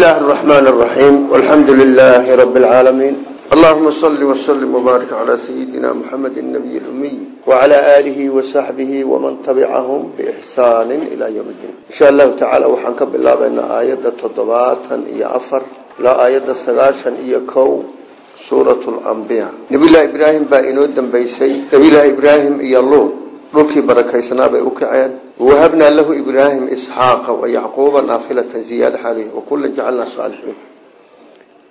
الله الرحمن الرحيم والحمد لله رب العالمين اللهم صل وسلم وبارك على سيدنا محمد النبي الأمي وعلى آله وصحبه ومن تبعهم بإحسان إلى يوم الدين إن شاء الله تعالى وحنك بالله بأن آيات تضباطا إيا أفر لا آيات سلاشا إيا كو سورة الأنبياء نبي الله إبراهيم بائنود دنبيسي نبي الله إبراهيم إيا اللوط dhulkii barakaysnaa bay u kaceen. Wahabnaa lahu ibraahim isxaaqa wayacquuba naafilatan ziyaada xalih wakula jacalnaa saalixiin.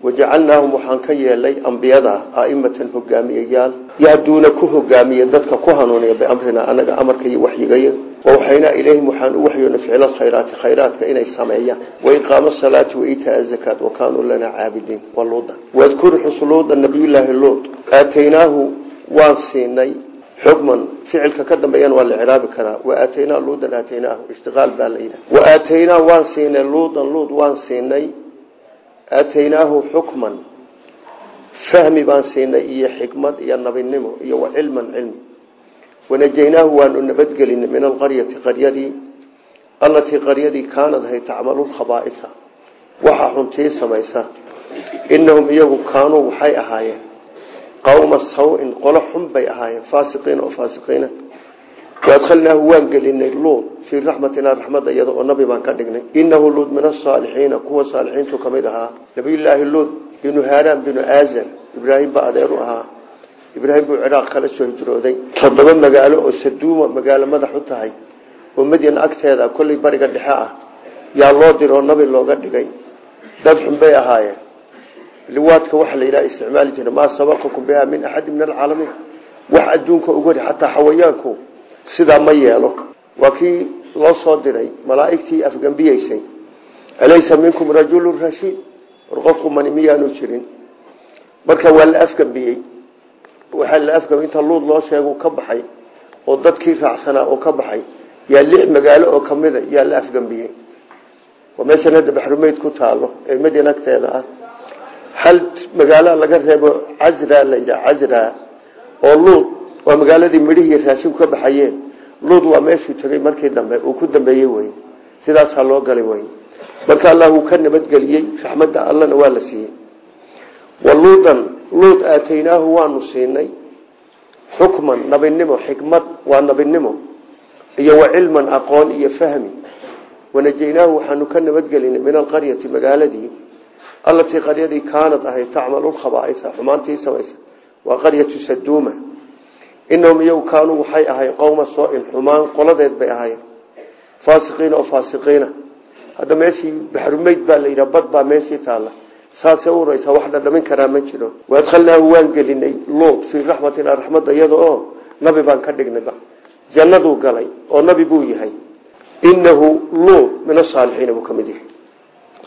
Wajacalnaahum waxaan ka yeelay ambiyada aimatan hogaamiyayaal yahduuna ku hogaamiya dadka ku hanuuniya biamrina anaga amarka iyo waxyigaya wawaxaynaa ilayhim waxaan u waxyoona ficla khayraati khayraadka inay sameeyaan. Waiqaama salaati waitaa zakaat wakaanuu lanaa caabidiin. Waluuda wadkur xusluuda nabiyulaahi luud aataynaahu waan siinay xukman ficilka ka dambeeyana waa la ciraabi karaa. Waaataynaa luudan aataynaahu ishtiqaal baa layidhaha waaataynaa waan siinay luudan luud waan siinay. Aataynaahu xukman fahmi baan siinay iyo xikmad iyo nabinimo iyo wa cilman cilmi. Wanajaynaahu waanu nabadgelinay min alqaryati qaryadii allatii qaryadii kaanad hay tacmalu lkhabaaisa. Waxaa xuntii samaysa. Inahum qawma saw-in qolo xun bay ahaayeen faasiqiina oo faasiqiina. Waadkhalnaahu waan gelinay luud fii raxmatinaa raxmadda iyada oo nabi baan ka dhignay. Inahu luud min asaalixiina kuwa saalixiintu ka mid ahaa. Nabiyullaahi luud binu haaraan binu aazar ibraahim baa adeer u ahaa. Ibraahim buu ciraaq kala soo hijrooday. Toddoba magaalo oo saduuma magaalo madax u tahay oo madyan agteeda kollay bariga dhexe ah yaa loo diroo nabi looga dhigay. Dad xun ahaayeen liwaadka waxa la yidhaha isticmaali jira maa sabaqakum biha min axadi min alcaalamiin. Wax adduunka ugu hori xataa xawayaanku sidaa ma yeelo. Waa kii loo soo diray malaa'igtii afgambiyeysay alaysa minkum rajulu rashiid war qofku mani miyaanu jirin. Marka waa la afgambiyey. Waxaa la afgambi inta luud loo sheegu ka baxay oo dadkii raacsanaa oo ka baxay yaa lix magaalo oo kamida hal magaalo laga reebo casra la yidhaha casra oo luud waa magaaladii midhihii raashinku ka baxayeen luud waa meeshuu tegey markii dambe uu ku dambeeyey wey sidaasaa loo galay wey marka allah uu ka nabadgeliyey raxmadda allana waa la siiyey waluudan luud aataynaahu waanu siinay xukman nabinimo xikmad waa nabinimo iyo wa cilman aqoon iyo fahmi wanajaynaahu waxaanu ka nabadgelinay min alqaryati magaaladii allatii qaryadii kaanad ahayd tacmalu lkhabaaisa xumaantii samaysa waa qaryatu saduuma. Inahum iyagu kaanuu waxay ahayn qowma soo-in xumaan qoladeed bay ahaayeen faasiqiina oo faasiqiina. Hadda meeshii baxrumeyd baa la yidhaha bad baa meeshii taalla. Saasay u uraysaa wax dhadhamin karaa ma jiro. Waadkhalnaahu waan gelinay luud fii raxmatina raxmadda iyada oo nabi baan ka dhignayba jannaduu galay oo nabi buu yahay. Inahu luud min asaalixiina buu ka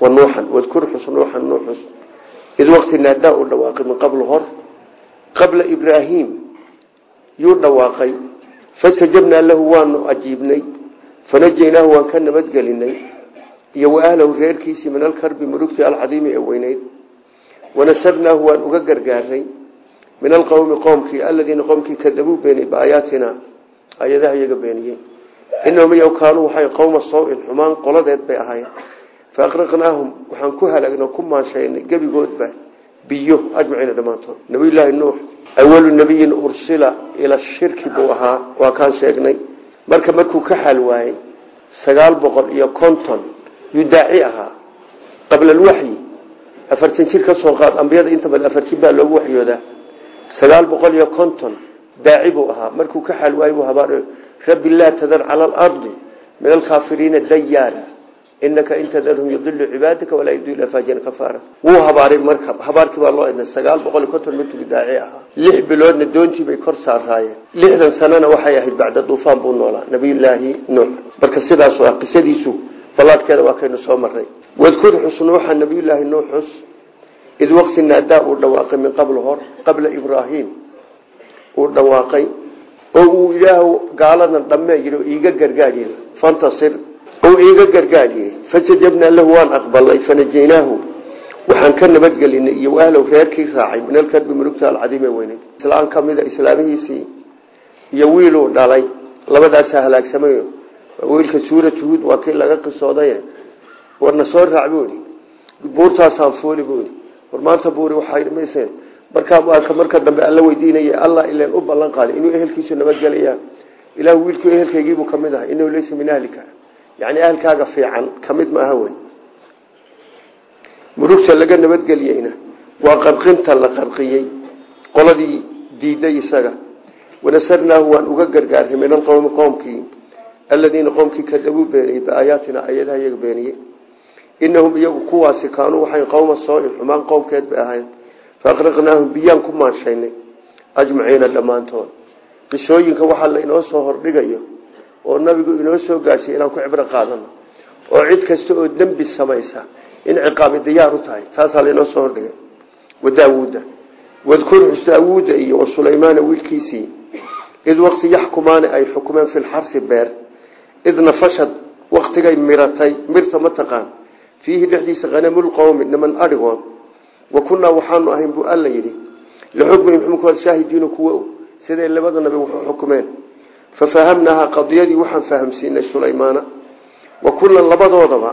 wanuuxan wadkur xus nuuxan nuuxus id waqti naadaa uu dhawaaqay min qablu hor qabla ibraahim yuu dhawaaqay. Fastajabnaa lahu waanu ajiibnay. Fanajaynaahu waan ka nabadgelinay. Iyo wa ahlahu reerkiisii min alkarbi murugtii alcadiimi ee weyneyd wanasarnaahu waan uga gargaaray min alqowmi qoomkii aladiina qoomkii kadabuu beeniyey biaayaatina ayadaha iyaga beeniyey inahum iyaw kaanuu qoladeed bay faaqraqnaahum waxaan ku halaagna ku maanshaynay gebigoodba biyo ajmaciina dhammaantood nabiyullaahi nuux awalu nabiyin ursila ila shirki buu ahaa waa kaan sheegnay marka markuu ka xaal waayey sagaal boqol iyo konton yuu daaci ahaa qabla alwaxyi afartan jir ka soo qaad ambiyada inta badan afartin baa loogu waxyoodaa sagaal boqol iyo konton daaci buu ahaa markuu ka xaal waayey buu habaar rabbi inaka in tadarhum yudilu cibaadaka walaa yudil faajiran kafaara wuu habaaray marka habaarkii baa loo idnay sagaal boqol iyo konton mintugi daaci ahaa lix biloodna doontii bay kor saaraayeen lixdan sanana waxay ahayd bacda duufaan buu noolaa nabiyullaahi nuux marka sidaasu ah qisadiisu ballaadhkeeda waa kaynu soo maray wadkur xus nuuxa nabiyullaahi nuux xus id waqti naadaa uu dhawaaqay min qabl hor qabla ibraahim uu dhawaaqay oo uu ilaah gaaladan dhammee yidhi iiga gargaadhi fantasir oo iiga gargaadhiyey fastajabnaa lahu waan aqbalay fanajaynaahu. Waxaan ka nabadgelinay iyo ahlow reerkii raacay min alkarbi mulugta alcadiime weynay islaan ka mida iyo wiiluu dhalay labadaasaa halaagsamayo. Wiilka suurat huud waa kii laga qisooday warna soo raac buui buurtaasaan fuuli buui war maanta buuri waxamayse markaa marka dambe alla weydiinaya allah ilan u ballan qaaday inuu ehelkiisu nabadgelayaan ilah wiilku ehelkaygiibuu ka mid aha inahu laysa min yani ahalkaaga fiican ka mid maaha wey murugta laga nabadgeliyeyna waa qarqinta la qarqiyey qoladii diiday isaga. Wanasarnaahu waan uga gargaarnay min alqowmi qowmkii aladiina qowmkii kadabuu beeniyey biaayaatina ayadaha iyaga beeniyey. Inahum iyagu kuwaasi kaanuu waxay qowma sooin xumaan qowmkeed bay ahayn faaqraqnaahum biyaan ku maanshaynay ajmaciina dhammaantood. Qisooyinka waxaa la inoo soo hordhigayo oo nabigu inoo soo gaadhsiy inaan ku cibro qaadano oo cid kasta oo dembi samaysa in ciqaabi diyaar u tahay taasaa lainoo soo hordhigay wadaawuuda wadkur xus daawuuda iyo wasulaymaana wiilkiisii. Id waqti yaxkumaani ay xukumeen fi lxarsi beer. Id nafashad waktigay miratay mirta mataqaan fiihi dhexdiisa hanamulqowmi niman adhigood wa kunnaa waxaanu ahayn buu alla yidhi lixukmihim xumkooda shaahidiinu kuwa siday labada nabi wuxuu xukumeen fafahamnaaha qadiyadii waxaan fahamsiinay sulaymaana wa kullan labadoodaba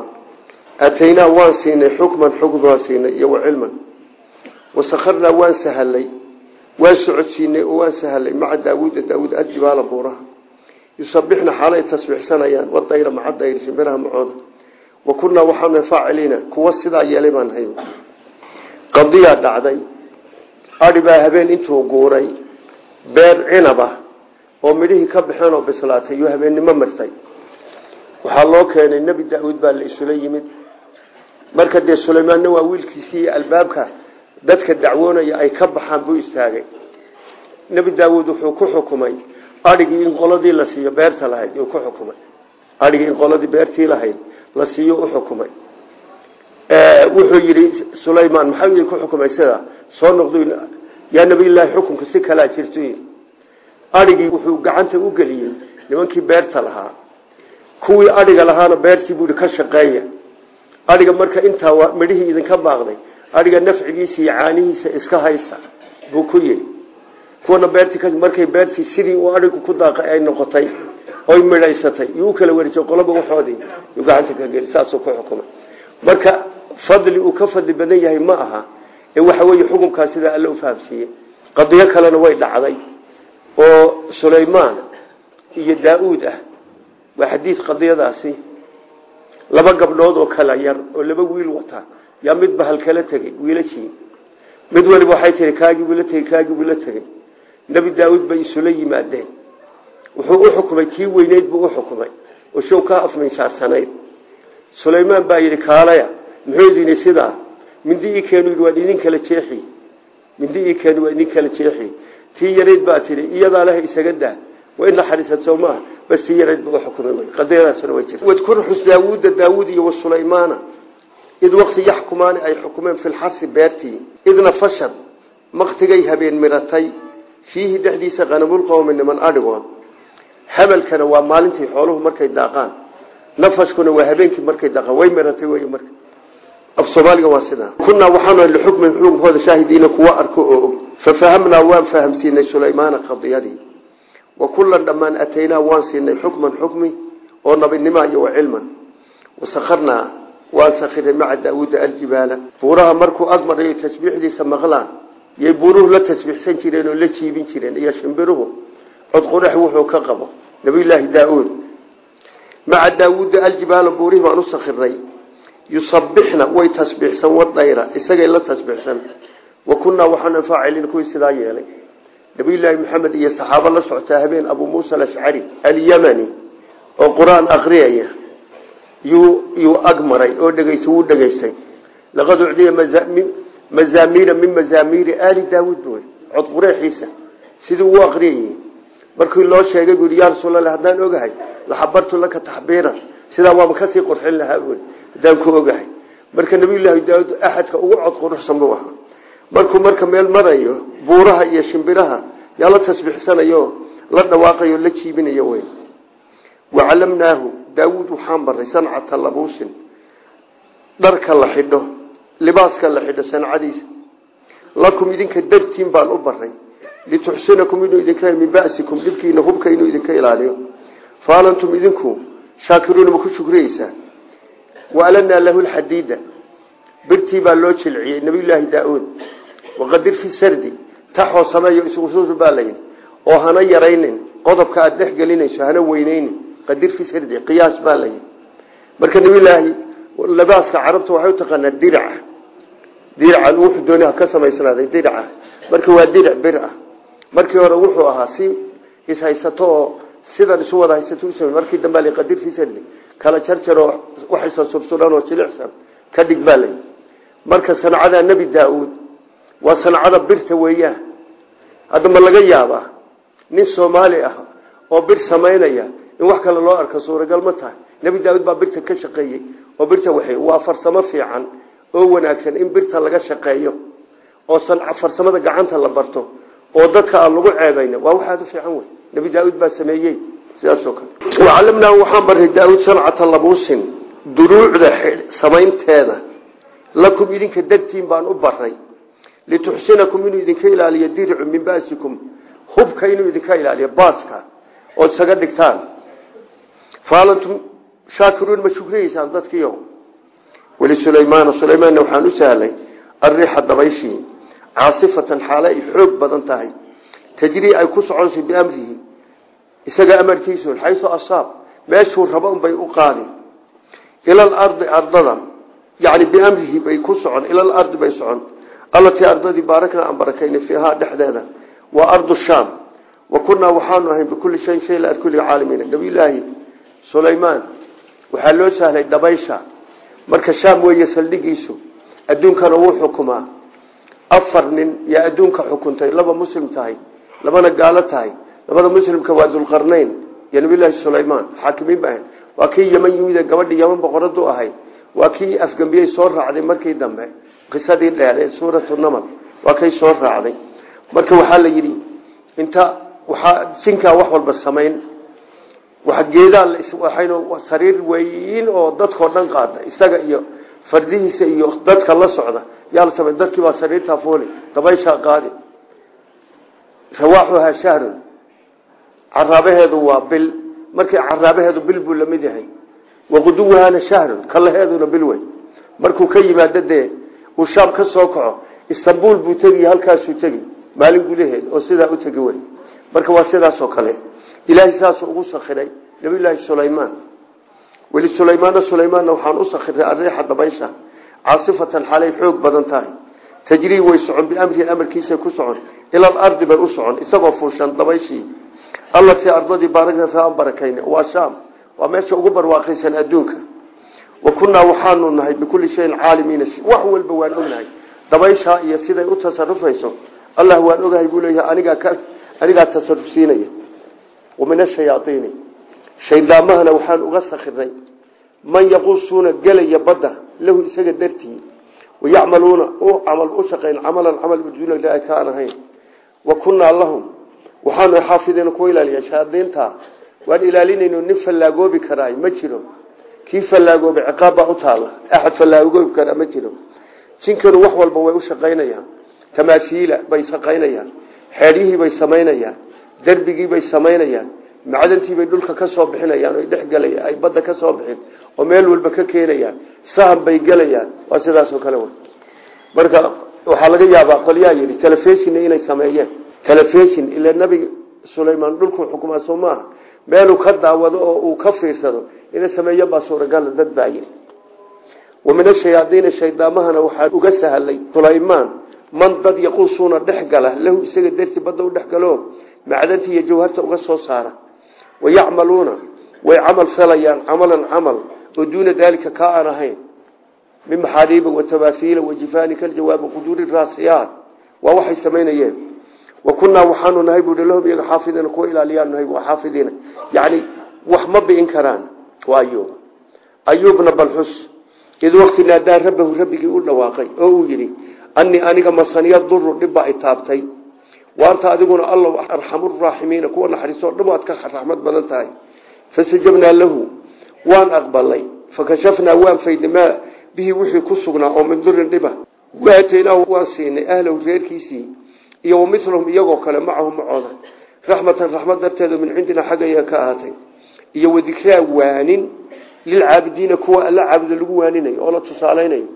aataynaa waan siinay xukman xukm waan siinay iyo wa cilman wasakharnaa waan sahalay waan socodsiinay oo waan sahalay maca daawuuda daawuud aljibaala buuraha yusabixna xaalay tasbiixsanayaan wadayra maca dayr shimbiraha macooda wa kunnaa waxaanu faaciliina kuwa sidaa yeelay baan hay qadiyaa dhacday adhi baa habeen intuu guuray beer cinab ah oo midhihii ka baxeen oo bislaatay iyo habeennimo martay. Waxaa loo keenay nebi daauud baa la isula yimid. Marka dee sulaymaanna waa wiilkiisii albaabka dadka dacwoonaya ay ka baxaan buu istaagay. Nebi daawuud wuxuu ku xukumay adhigii in qoladii la siiyo beerta lahayd ku xukumay. Adhigii in qoladii beertii lahayd la siiyo u xukumay. Wuxuu yidhi sulaymaan maxaa ku xukumay sida soo noqdu yaa nabiyllaahi xukunka si kalaa jirtu adhigii wuxuu gacanta u geliyey nimankii beerta lahaa. Kuwii adhiga lahaana beertii buu ka shaqeeya. Adhiga marka intaa midhihii idinka baaqday adhiga nafcigiisa caanihiisa iska haysta buu ku yidhi. Kuwana beertii markay beertii sidii uu adhigu ku daaqay ay noqotay oy midhaysatay yuu kala wareejay qoloba waxoodii yuu gacanta ka geli saasuu ku xukumay. Marka fadli uu ka fadli badan yahay ma aha ee waxa weeye xukunkaa sidaa alla u fahamsiiyey. Qadiyo kalena way dhacday oo sulaymaan iyo daa-uud ah waa xadiid qadiyadaasi laba gabdhood oo kala yar oo laba wiil wata yaa midba halkala tegey wiilashii mid waliba waxay tihi kaagii buu la tegey kaagii buu la tegey nebi daa-uud bay isula yimaadeen. Wuxuu u xukumay kii weyneyd buu u xukumay oo show ka afminsaarsanayd sulaymaan baa yidhi kaalaya muxuu idini sidaa mindi ii keenu yidhi waan idin kala jeexi. Mindi ii keenu waan idin kala jeexi tii yarayd baa tihi iyadaa leh isaga daa. Way naxariisad soo maaha. Bas tii yarayd buu u xukumay qadiyadaasna way jirta wadkur xus daawuuda daawuud iyo wasulaymaana id waqti yaxkumaani ay xukumeen fi lxarsi beertii idna fashad maktigay habeen miratay. Fiihi dhexdiisa kanamulqowmi niman adhigood habalkana waa maalintii xooluhu markay daaqaan. Nafashkuna waa habeenkii markay daaqaan. Way miratay wey marka af soomaaliga waa sidaa. Kunaa waxaanu lixukmi xukunkooda shaahidiina kuwa arko oo og fafahamnaa waan fahamsiinay sulaymaana qadiyadii. Wa kullan dhammaan ataynaa waan siinay xukman xukmi oo nabinima iyo wa cilman. Wasakharnaa waan sakhiray maca daawuuda aljibaala. Buuraha markuu agmarayo tasbiixdiisa maqlaan. Yay buuruhu la tasbiixsan jireen oo la jiibin jireen iyo shimbiruhu codqurax wuxuu ka qabo. Nabiyulaahi daa-uud maca daawuuda aljibaala buurihii baan u sakhiray. Yusabixna way tasbiixsan wadayra isagay la tasbiixsan wa kunnaa waxaanu faacilin kuwii sidaa yeelay. Nabiyulaahi maxamed iyo saxaabo la socotaa habeen abuu muusa alashcari alyamani oo qur'aan akriyaya yuu ag maray oo dhegeystay wuu dhegaystay laqad ucdiya mazaamiira min mazaamiiri aali daawuud buui cod qureexiisa. Sidii uu akriyayey markii loo sheegay buu ya rasuulallah haddaan ogahay laxabartu laka taxbiiran. Sidaa waaba ka sii qurxin lahaa buui haddaan ku ogahay. Marka nabiyullaahi daawuud axadka ugu cod quruxsan buu markuu marka meel marayo buuraha iyo shimbiraha yaa la tasbiixsanayo la dhawaaqayo la jiibinayo wey wacalamnaahu daawuud waxaan baray sancata labuusin dharka la xidho libaaska la xidho sancadiisa lakum idinka dartiin baan u baray lituxsinakum inuu idinka min basikum dhibkiina hubka inuu idinka ilaaliyo. Faalantum idinku shaakiruuna ma ku shukriyeysaa waalanaa lahu lxadiida birtii baa loo jilciyey nabiyullaahi daa-uud waqadir fi sardi taxoo sameeyo isugusuusu baa layidhi oo hana yaraynin qodobka aada dhex gelinayso hana weyneynin qadir fi sardi qiyaas baa layidhi marka nabiyullaahi labaaska carabta waxay u taqaanaa diraca diraca wuxuu dooni ha ka samaysnaaday diraca marka waa dirac bir ah markii hore wuxuu ahaa si ishaysato oo sidan isu wada haysato u samey markii dambe la qadir fi sardi kala sursuran oo layidhi marka waa sancada birta weeyaan. Hadda ma laga yaabaa nin soomaali ah oo bir samaynaya in wax kale loo arko suuragal ma tahay. Nebi daa-uud baa birta ka shaqeeyey oo birta waa farsamo fiican oo wanaagsan in birta laga shaqeeyo oo farsamada gacanta la barto oo dadka lagu ceebayn waa waxaad u fiican wey nebi daa-uud baa sameeyey sidaasoo kale. Wacalamnaahu waxaan baray daa-uud sancata labuusin duruucda samaynteeda. Lakum idinka dartiin baan u baray lituxsinakum inuu idinka ilaaliyo diricu min basikum hubka inuu idinka ilaaliyo baaska ood isaga dhigtaan faalantum shaakiruun ma shukriyeysaan dadkiio weli sulaymaana sulaymaanna waxaan u sahlay arriixa dabayshii caasifatan xaale ay xoog badan tahay tajrii ay ku soconayso biamrihi isaga amarkiisu xaysu asaab meeshuu rabo unbay u qaadi ila alardi ardada yani biamrihi bay ku socon ila bay socon allatii ardadii baarakna aan barakayna fiihaa dhexdeeda waa ardu shaam. Wa kunaa waxaanu ahayn bikulli shayin shay la arkulli caalamiina. Nabiyulaahi sulaymaan waxaa loo sahlay dabaysha. Marka shaam weeye saldhigiisu adduunkana wuu xukumaa. Afar nin yaa adduunka xukuntay laba muslim tahay labana gaalo tahay labada muslimka waa dulqarnayn. Iyo nabiyulaahi sulaymaan xaakimiin ba ahayd. Waa kii yeman yimide gabadhii yeman boqoradu ahayd. Waa kii afgambiyey soo raacday markii dambe qisadii dheer ee suuratu namal. Waa kay soo raacday. Marka waxaa la yidhi inta waxaa jinkaa wax walba samayn. Waa geedaa waxaynu sariir weyn oo dadkao dhan qaada isaga iyo fardihiisa iyo dadka la socda. Yaa la samay dadkii baa sariirtaa fooli dabayshaa qaadi. Rawaaxuhaa shahrun. Caraabaheedu waa bil. Markii caraabaheedu bil buu la mid yahay. Waquduwahaana shahrun kalaheeduna bil wey markuu ka yimaado dee uu shaam ka soo kaco istanbul buu tegi halkaasuu tegi. Maalin gudaheed oo sidaa u tegi wey. Marka waa sidaasoo kale. Ilaahay saasuu ugu sakhiray nabiyulaahi sulaymaan. Weli sulaymaana sulaymaanna waxaan u sakhiray ariixa dabaysha caasifatan xalay xoog badan tahay. Tajrii way socon biamrihi amarkiisa ku socon ilal ardi bay u socon isagoo fuushan dabayshii allatii ardadii baaragna fiihaan barakayna waa shaam. Waa meesha ugu barwaaqaysan adduunka wa kunnaa waxaanu nahay bikulli shayin caalimiina wax walba waan ognahay. Dabayshaa iyo siday u tasarufayso allah waan ogahay buu leeyahay anigaa anigaa tasaruf siinaya wa min ashayaaiini shaydaamahana waxaan uga sakhiray man yaquusuuna gelaya badda lahu isaga dartii. Wayacmaluuna u camal u shaqayn camalan camal uduuna ilaahi ka aan ahayn. Wa kunnaa lahum waxaanu xaafidiina kuwa ilaaliya shayaadiinta. Waan ilaalinayno nin fallaagoobi karaay ma jiro kii fallaagooba ciqaab baa u taalla axad fallaagoobi karaa ma jiro. Jinkanu wax walba way u shaqaynayaan. Tamaasiila bay shaqaynayaan. Xeedhihii bay samaynayaan. Derbigii bay samaynayaan. Macdantii bay dhulka ka soo bixinayaan oy dhex gelayaan ay badda ka soo bixin oo meel walba ka keenayaan. Sahan bay gelayaan waa sidaasoo kale wey. Marka waxaa laga yaabaa qolyaa yidhi telefishina inay sameeyeen. Telefishin ila nabi sulaymaan dhulkuu xukumaa soo maaha meeluu ka daawado oo uu ka fiirsado inay sameeyan baa suuragala dad baa yidhi. Wa min ashayaadiina shaydaamahana waxaa uga sahlay sulaymaan man dad yaquusuuna dhex gala lahu isaga dartii badda u dhex iyo jawharta uga soo saara. Wayacmaluuna way camal falayaan camalan camal oo duuna daalika kaa aan ahayn. Min maxaariiba watabaafiila wajifaani kaljawaabi quduuri raasiyaat. Waa waxay samaynayeen. Wa kunnaa waxaanu nahay buui lahum iyaga xaafidiina kuwa ilaaliyaan nahay waa xaafidiina yacni wax ma bi'in karaan. Waa ayuub ayuubna balxus id waqti naadaa rabbahu rabbigii u dhawaaqay oo uu yidhi anii aniga masaniya duru dhibba ay taabtay. Waanta adiguna alla arxamuraaximiina kuwa naxariistoo dham aad ka raxmad badan tahay. Fastajabnaa lahu waan aqbalay. Fakashafnaa waan faydnay maa bihi wixii ku sugnaa oo min durin dhiba. Waataynaahu waan siinay ahlahu reerkiisii iyo wamilahum iyagoo kale macahu macooda raxmatan raxmad darteedo min cindina xaggaya ka ahaatay iyo wadikraa waanin lilcaabidiina kuwa alla caabuda lagu waaninayo oo la tusaalaynayo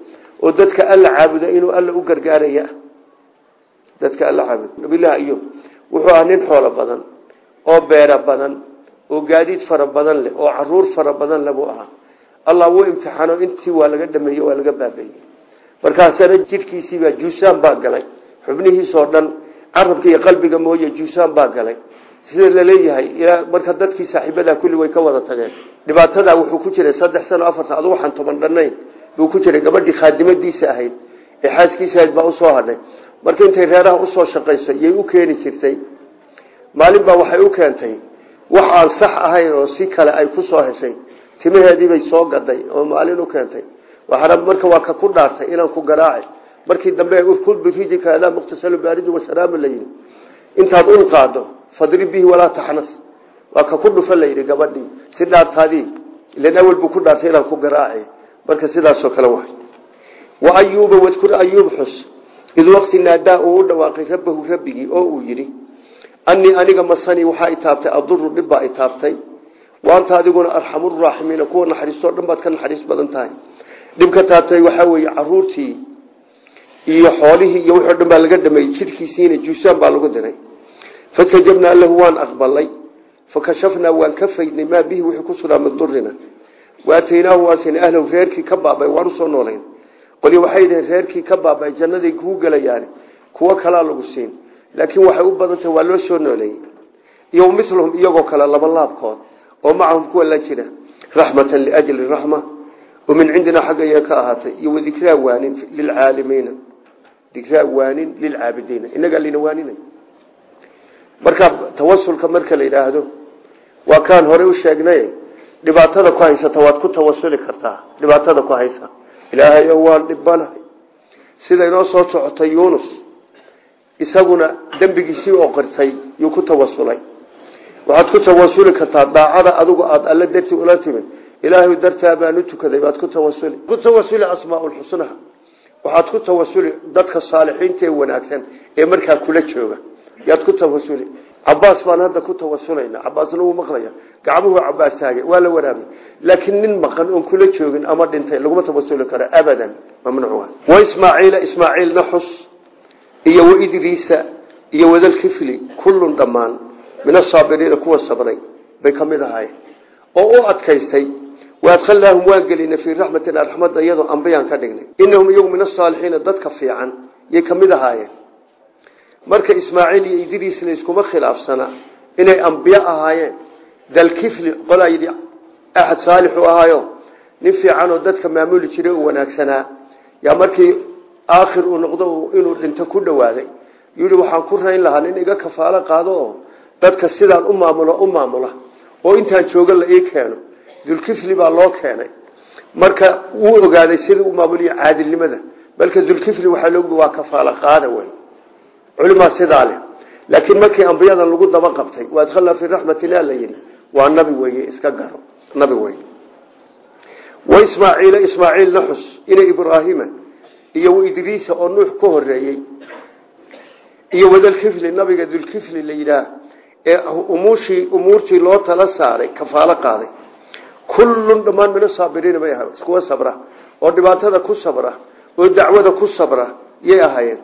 oo dadka alla caabuda inuu alla u gargaaraya dadka alla caabuda nabilahi ayub wuxuu ahaa nin xoolo badan oo beero badan oo gaadiid fara badan leh oo carruur fara badan leh buu ahaa allah wuu imtixaano intii waa laga dhameeye waa laga baabeeyey markaasana jidhkiisiibaa juusaan baa galay xubnihiisoo dhan carabka iyo qalbiga mooye juusaan baa galay. Sida la leeyahay marka dadkii saaxiibadaa kulli way ka wada tageen. Dhibaatadaa wuxuu ku jiray saddex sano afarta adu waxaan toban dhannayn buu ku jiray gabadhii khaadimadiisa ahayd ee xaaskiisa ahayd baa u soo hadhay. Marka intay reeraha u soo shaqayso yay u keeni jirtay. Maalin baa waxay u keentay wax aan sax ahayn oo si kale ay ku soo heshay. Timaheediibay soo gaday oo maalin u keentay. Waxaana marka waa ka ku dhaartay inaan ku garaaci markii dambe urkul birijika adaa muqtasalu baaridu washaraamu la yidhi intaad ul qaado fadri bihi walaa taxnas. Waa ka ku dhufa la yidhi gabadhii si dhaartaadii ilan awel ku dhaartay inaan ku garaaci. Marka sidaasoo kale waay. Wa ayuuba wadkur ayuub xus. Id waqti naadaa uu dhawaaqay rabbahu rabbigii oo uu yidhi anii aniga masanii waxaa itaabtay aduru dhibbaa itaabtay waanta adiguna arxamuraaximiina kuwa naxariistoo dhan ka naxariis badan tahay. Dhibka taabtay waxaa weeye caruurtii iyo xoolihii iyo wixii o dhan baa laga dhameeyey. Jidhkiisiina juusaan baa lagu diray. Fastajabnaa lahu waan aqbalay fakashafnaa waan ka faydnay. Maa bihi wixii ku sugnaa min durina waataynaahu waasin ahlahu reerkii ka baabay. Waan u soo noolayn. Qolyo waxay dhaheen reerkii ka baabay. Jannaday kuu gelayaan kuwo kalaa lagu siin. Laakiin waxay u badan waa loo soo nooleeyey iyo miluhum iyagoo kale laba laabkood. Oo macahum kuwa la jira. Raxmatan liajli raxma oo min cindinaa xaggaya ka ahaatay. Iyo wadikraa waanin lilcaalimiina dikraa waanin lilcaabidiina. Inagaa lina waaninay. Marka tawasulka marka la yidhaahdo waa kaan horey u sheegnay dhibaatada ku haysata waad ku tawasuli kartaa. Dhibaatada ku haysa. Ilaahayo waan dhibanahay sida inoo soo socotay yunus isaguna dembigiisii oo qirtay yuu ku tawasulay. Waxaad ku tawasuli kartaa daacada adigu aada alle dartii ula timid. Ilaahay dartaa baan u tukaday baad ku tawasuli. Ku tawasuli asmaaulxusnaha waxaad ku tawasuli dadka saalixiinta ee wanaagsan ee markaa kula jooga. Yaad ku tawasuli cabaas baan hadda ku tawasulayna cabaasna wuu maqlaya. Gacmuhu cabaas taagay. Waa la waraabay laakiin nin maqan oon kula joogin ama dhintay laguma tawasuli karo. Abadan mamnuuc wa ismaaciila ismaaciilna xus. Iyo waidriisa iyo wadalkifli kullun dhammaan. Min asaabiriina kuwa sabray. Bay ka oo u adkaystay waadkhalnaahum waan gelinay fii raxmatina raxmadda iyadoo ambiyaan ka dhignay inahum iyagu min asaalixiina dadka fiican yay ka mid ahaayeen marka ismaaciil iyo idriis la iskuma khilaafsana inay ambiyo ahaayeen dalkifli qolaa yidhi axad saalixu ahaayo nin fiicanoo dadka maamuli jiray u wanaagsanaa yaa markii aakhir uu noqdo inuu dhinto ku dhowaaday yidhi waxaan ku rayn lahaa nin iga kafaalo qaado oo dadka sidaan u maamulo u maamula oo intaan jooga la ii keeno dulkifli baa loo keenay. Marka wuu ogaaday sidii u maamuliyo caadilnimada. Balka dulkifli waxaa loogu waa kafaalo qaada wey culimaa sidaa leh. Laakiin markii ambiyadan lagu daba qabtay waadkhalnaa fii raxmatillah la yidhi waa nabi weye iska garo. Nabi weye wa ismaaciila ismaaciilna xus ina iyo waidriisa oo nuux ka horeeyey iyo wadalkifli nabiga dulkifli la yidhaah ee umuushii umuurtii loo tala saaray kafaalo qaaday kullun dhammaan min asaabiriina bay ahayen kuwa sabra oo dhibaatada ku sabra oo dacwada ku sabra yay ahaayeen.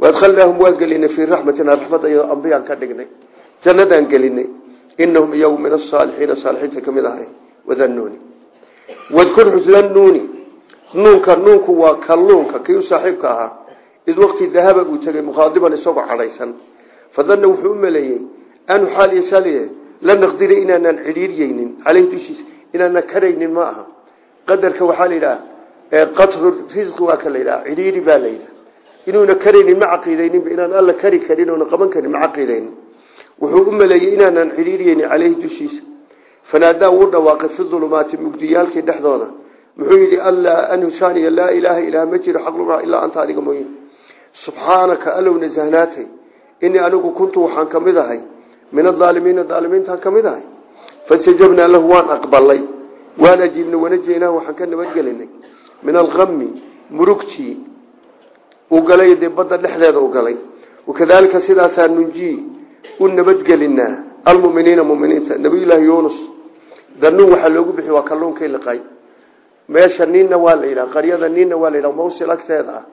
Waadkhalnaahum waan gelinay fii raxmatina raxmadda iyadoo ambiyaan ka dhignay jannadaan gelinay inahum iyagu min asaalixiina saalixiinta ka mid ahay wadannuuni wadkur xusdannuuni nuunka nuunku waa kalluunka kii saaxiibka ahaa. Id waqti dahaba uu tegay mukhaadiban isagoo cadhaysan. Fadanna wuxuu u maleeyey anu xaal yasaliye la naqdira inaanaan cidhiiryeynin dushiisa inaanaan karaynin ma aha. Qadarka waxaa la yidhaha qatru risqi waa ka la yidhaha baa la yidhaha inuuna karaynin ma caqiidayninba inaan alla kari karin oona qaban karin ma caqiidaynin wuxuu u maleeyey inaanaan cidhiiriyeynin caleyhi dushiisa. Fanaadaa wuu dhawaaqay fi dulumaati mugdiyaalkii dhexdooda. Muxuu yidhi alla anhusaaniya laa ilaaha ilaah ma jiro xaqlumaa ilaa anta adiga mooye. Subxaanaka allow nasahnaatay inii anigu kuntu waxaan ka mid ahay. Min adaalimiina daalimiintaan ka mid ahay fastajabnaa lahu waan aqbalay waan ajiibnay wanajeynaahu waxaan ka nabadgelinay min alqami murugtii uu galay dee badda dhexdeeda u galay wakadaalika sidaasaa nunjii u nabadgelinaa almuminiina muminiinta nabiyullaahi yuunus danuun waxaa loogu bixi waa kalluunkay liqay meesha ninna waa la yidhaha qaryada ninna waa la yidhaha mawsil agteeda ah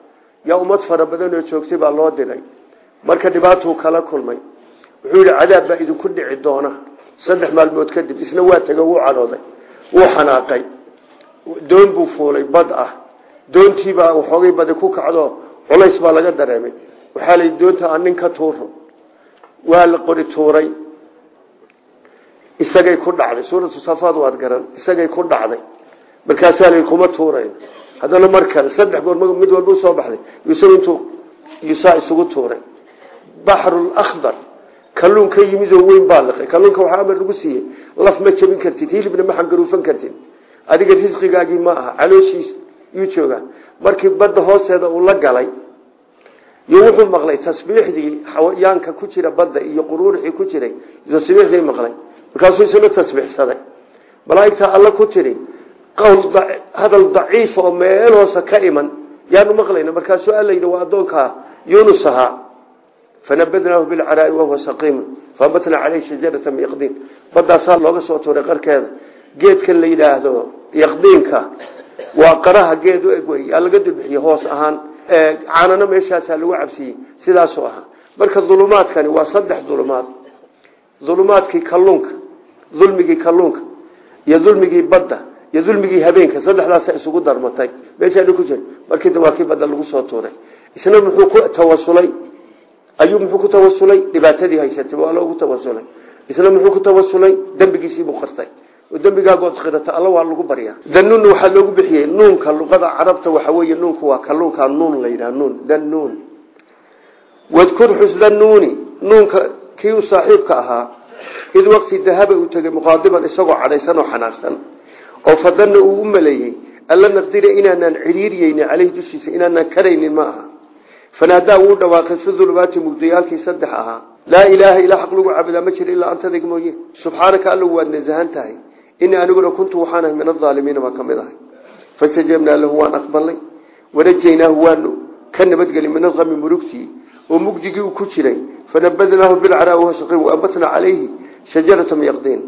yaa ummad fara badan oo joogtay baa loo diray marka dhibaatuu kala kulmay wuxuu yidhi cadaab baa idinku dhici doona saddex maalmood kadib isna waa tego wuu cadhooday wuu xanaaqay doon buu fuulay bad ah. Doontiibaa waxoogay badi ku kacdo culays baa laga dareemay. Waxaa la doonta aan nin ka tuuro waa la qori tuuray. Isagay ku dhacday. Suuratu safaad waad garan isagay ku dhacday. Markaasaa la kuma tuurayn. Haddana mar kale saddex goor mid walba baxday. Isagu intuu kalluun ka yimid oo weyn baa liqay. Kalluunka waxaa amar lagu siiyey. Laf ma jebin kartid hilibna ma xangaruufan kartid. Adiga risqigaagii ma aha calooshiis yuu joogaa. Markii badda hoosteeda uu la galay iyo wuxuu maqlay tasbiixdii xawayaanka ku jira badda iyo quruurixii ku jiray. Tasbiixdii maqlay. Markaasuu isna tasbiixsaday. Malaaigtaa alla ku tiri hadal daciif oo meel hoose ka iman. Yaanu maqlayna markaasuu alla yidhi waa addoonkaa yunus ahaa fanabadnaahu bilcaraai wahuwa saqiimun faabatnaa caleyhi shajarata min yaqdiin badaasaa looga soo tuuray qarkeeda geedkan la yidhaahdo yaqdiinka waa qaraha geed u eg wey yaa laga dulbixiye hoos ahaan caanano meeshaasaa lagu cabsiiyey sidaasuu ahaa marka dulumaadkani waa saddex dulumaad dulumaadkii kalluunka dulmigii kalluunka iyo dulmigii badda iyo dulmigii habeenka saddexdaasa isugu darmatay meeshaa ku jira markii waa kii badda lagu soo tuuray isna muxuu ku tawasulay ayuu muxuu ku tawasulay dhibaatadii haysatay waa loogu tawasulay isna muxuu ku tawasulay dembigiisiibuu qartay. Oo dembigaagood qirata alla waa lagu baryaa. Danuun waxaa loogu bixiyey. Nuunka luqada carabta waxa weeye nuunku waa kalluunka nuun la yidhaha nuun. Danuun wadkur xus danuuni nuunka kii u saaxiibka ahaa id waqti dahaba uu tegey muqaadiban isagoo cadhaysan oo xanaaqsan oo fadana uu u maleeyey alla naqdira inaanaan ciriiriyeyni caleyhi dushiisa inaanaan karaynin ma aha fanaadaa wuu dhawaaqay fi dulumaati mugdiyaalkii saddex ahaa. Laa ilaaha ilaa xaq lagu caabudaa ma jiro ilaa antadig mooye. Subxaanaka alla waad nasahan tahay inii aniguna kuntu waxaan ahay min aaalimiina baan ka mid ahay. Fastajabnaa lahu waan aqbalnay. Wanajaynaahu waanu ka nabadgeli min alami murugtii oo mugdigii uu ku jiray. Fanabadnaahu bilcaraa wasaqiin waambatnaa calayhi shajarata yaqdiin.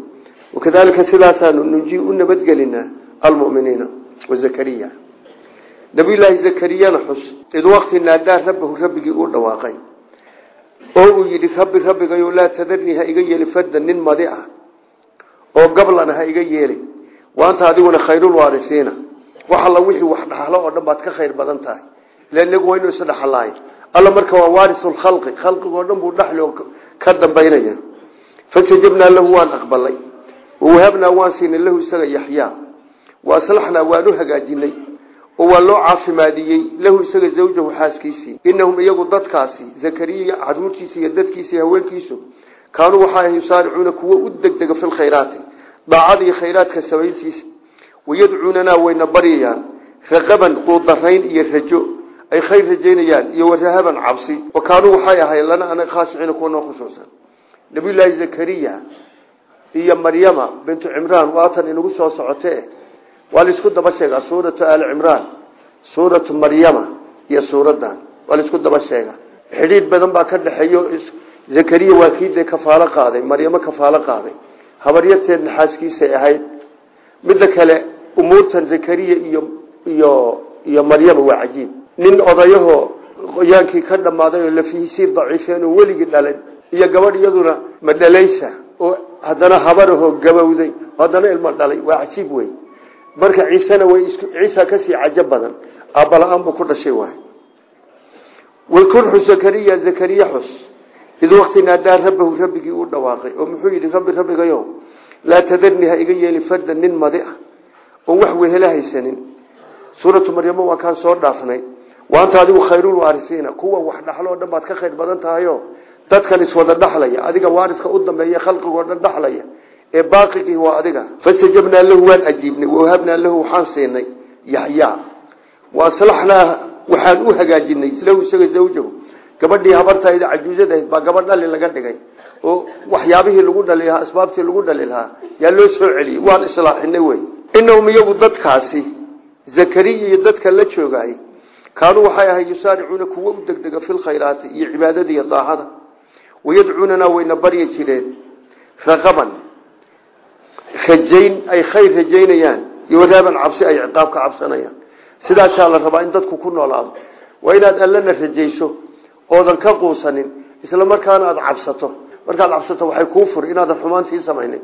Wakadalika sidaasaanu nunji u nabadgelinaa almuminiina wazakariya nabiyulaahi zakariyana xus id waqti naadaa rabbahu rabbigii uu dhawaaqay. Oo uu yidhi rabbi rabbigayo laa tadarnii ha iga yeeli farda nin madi ah. Oo gablana ha iga yeeli. Waanta adiguna khayrulwaarisiina wax alla wixii wax dhaxlo oo dhan baad ka khayr badan tahay. Ila inagu waynu isdhaxalaay alla marka waa waarisulkhalqi khalqigoo dhan buu dhaxli oo ka dambaynaya. Fastajabnaa lahu waan aqbalay. Wawahabnaa waan siinay lahu isaga yaxyaa oo waa loo caafimaadiyey lahu isaga zawjahu xaaskiisii. Inahum iyagu dadkaasi zakariya caruurtiisa iyo dadkiisa iyo haweenkiisu kaanuu waxaa yusaaricuuna kuwo u degdega fi lkhayraati daacada iyo khayraadka samayntiisa wayadcuunanaa wayna baryayaan raqaban quudarayn iyo rajo. Ay khayr rajaynayaan iyo warahaban cabsi. Wa kaanuu waxay ahayn lana ana khaashiciina kuwa noo khushuucsan nabiyullaahi zakariya iyo maryama bintu cimraan waatan inagu soo socote waa la isku daba sheegaa suuratu aali cimraan suuratu maryama iyo suuradan waa la isku daba sheegaa. Xidhiidh badan baa ka dhexeeyo zakariya waa kii dee kafaalo qaaday maryamo kafaalo qaaday. Habaryarteedna xaaskiisay ahayd. Midda kale umuurtan zakariya iyo iyo iyo maryama waa cajiib. Nin odayahoo qoyaankii ka dhammaaday oo lafihiisii daciifeen oo weligii dhalin iyo gabadh iyaduna madhalaysa oo haddana habarahoo gabowday haddana ilmo dhalay waa cajiib wey marka ciisena way is ciisa ka sii cajo badan. Aabala-aan buu ku dhashay waay wadkur xus zakariya zakariya xus. Id waqti naadaa rabbahu rabbigii uu dhawaaqay. Oo muxuu yidhi rabbi rabbigayo laa tadarni ha iga yeeli fardan nin madi ah. Oon wax wehela haysanin. Suuratu maryamo waa kaan soo dhaafnay. Waanta adigu khayrulwaarisiina kuwa wax dhaxlo o dhan baad ka khayr badan tahayo. Dadkan iswada dhaxlaya adiga waariska u dambeeya khalqigoo dhan dhaxlaya ee baaqigii waa adiga. Fastajabnaa lahu waan ajiibnay. Wahabnaa lahu waxaan siinay yaxyaa waaslaxnaa waxaan u hagaajinay. Lahu isaga zawjahu. Gabadhii habartayda cajuuzadahayd baa gabadh dhali laga dhigay. Oo waxyaabihii lagu dhali lahaa asbaabtii lagu dhali lahaa yaa loo soo celiyey waan islaaxinay wey. Inahum iyagu dadkaasi zakariya iyo dadka la joogaay kaanuu waxay ahay yusaaricuuna kuwo u degdega fi lkhayraati iyo cibaadada iyo wayadcuunanaa wayna baryi jireen rajayn ay khayr rajaynayaan iyo waraaban cabsi ay ciqaab ka cabsanayaan. Sidaasaa la rabaa in dadku ku noolaado. Waa inaad allana rajayso oodan ka quusanin isla markaana aada cabsato. Markaad cabsato waxay kuu furi inaadan xumaantii samaynin.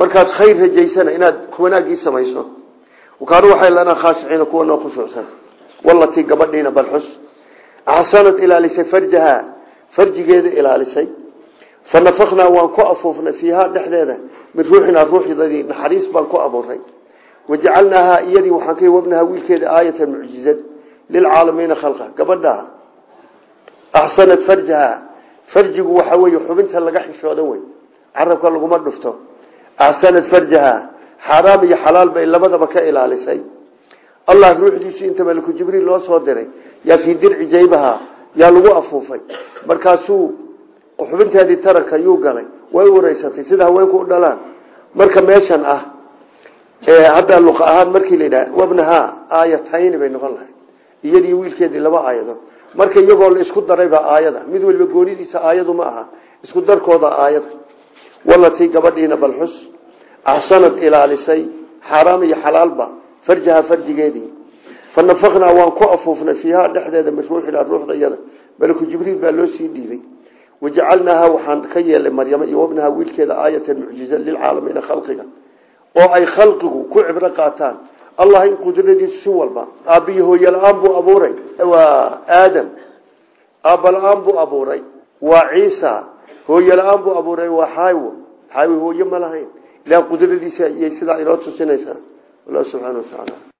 Markaad khayr rajaysana inaad wanaaggii samayso. Kaanu waxay lanaa khaashiciina kuwa noo khushuucsan. Wallatii gabadhiina balxus axsanad ilaalisay farjahaa farjigeeda ilaalisay fa nafaknaa waan ku afuufnay fiihaa dhexdeeda min ruuxinaa ruuxdadii naxariis baan ku abuuray wajacalnaahaa iyadii waxaan ka wabnahaa wiilkeeda aayatan mucjizad lilcaalamiina khalqa gabadhaa axsanad farjahaa farjigu waxa weeye xubinta laga xishooda wey carabka laguma dhufto axsanad farjahaa xaaraam iyo xalaal bay labadaba ka ilaalisay allah ruuxdiisu inta maliku jibriil loo soo diray yaa fii dirci jaybaha yaa lagu afuufay markaasuu xubinteedii taranka yuu galay. Way wareysatay. Sida haweenku u dhalaan. Marka meeshan ah hadda luqa ahaan markii la yidhaha wabnahaa aayatayni bay noqon lahay iyadii wiilkeedii laba aayadood. Marka iyagoo la isku daraybaa aayada. Mid waliba goonidiisa aayadu ma aha. Isku darkooda aayada walatii gabadhiina balxus axsanad ilaalisay xaaraam iyo xalaalba farjaha farjigeedii. Fa nafaknaa waan ku afuufnay fiihaa dhexdeeda min ruuxinaa ruuxda iyada. Malaku jibriil baa loo sii dhiibay wajacalnaaha waxaan ka yeelay maryamo iyo wabnaha wiilkeeda aayatan mucjiza lilcaalamiina khalqiga oo ay khalqigu ku cibro qaataan. Allah in qudradiisu si walba aabbiyo hooye la'aan buu abuuray waa aadam. Aabba la'aan buu abuuray waa ciisa. Hooye la'aan buu abuuray waa xaawo xaawo hooye ma lahayn. Ilaah qudradiisa iyay sidaa inoo tusinaysaa wallahu subxaana wa tacaala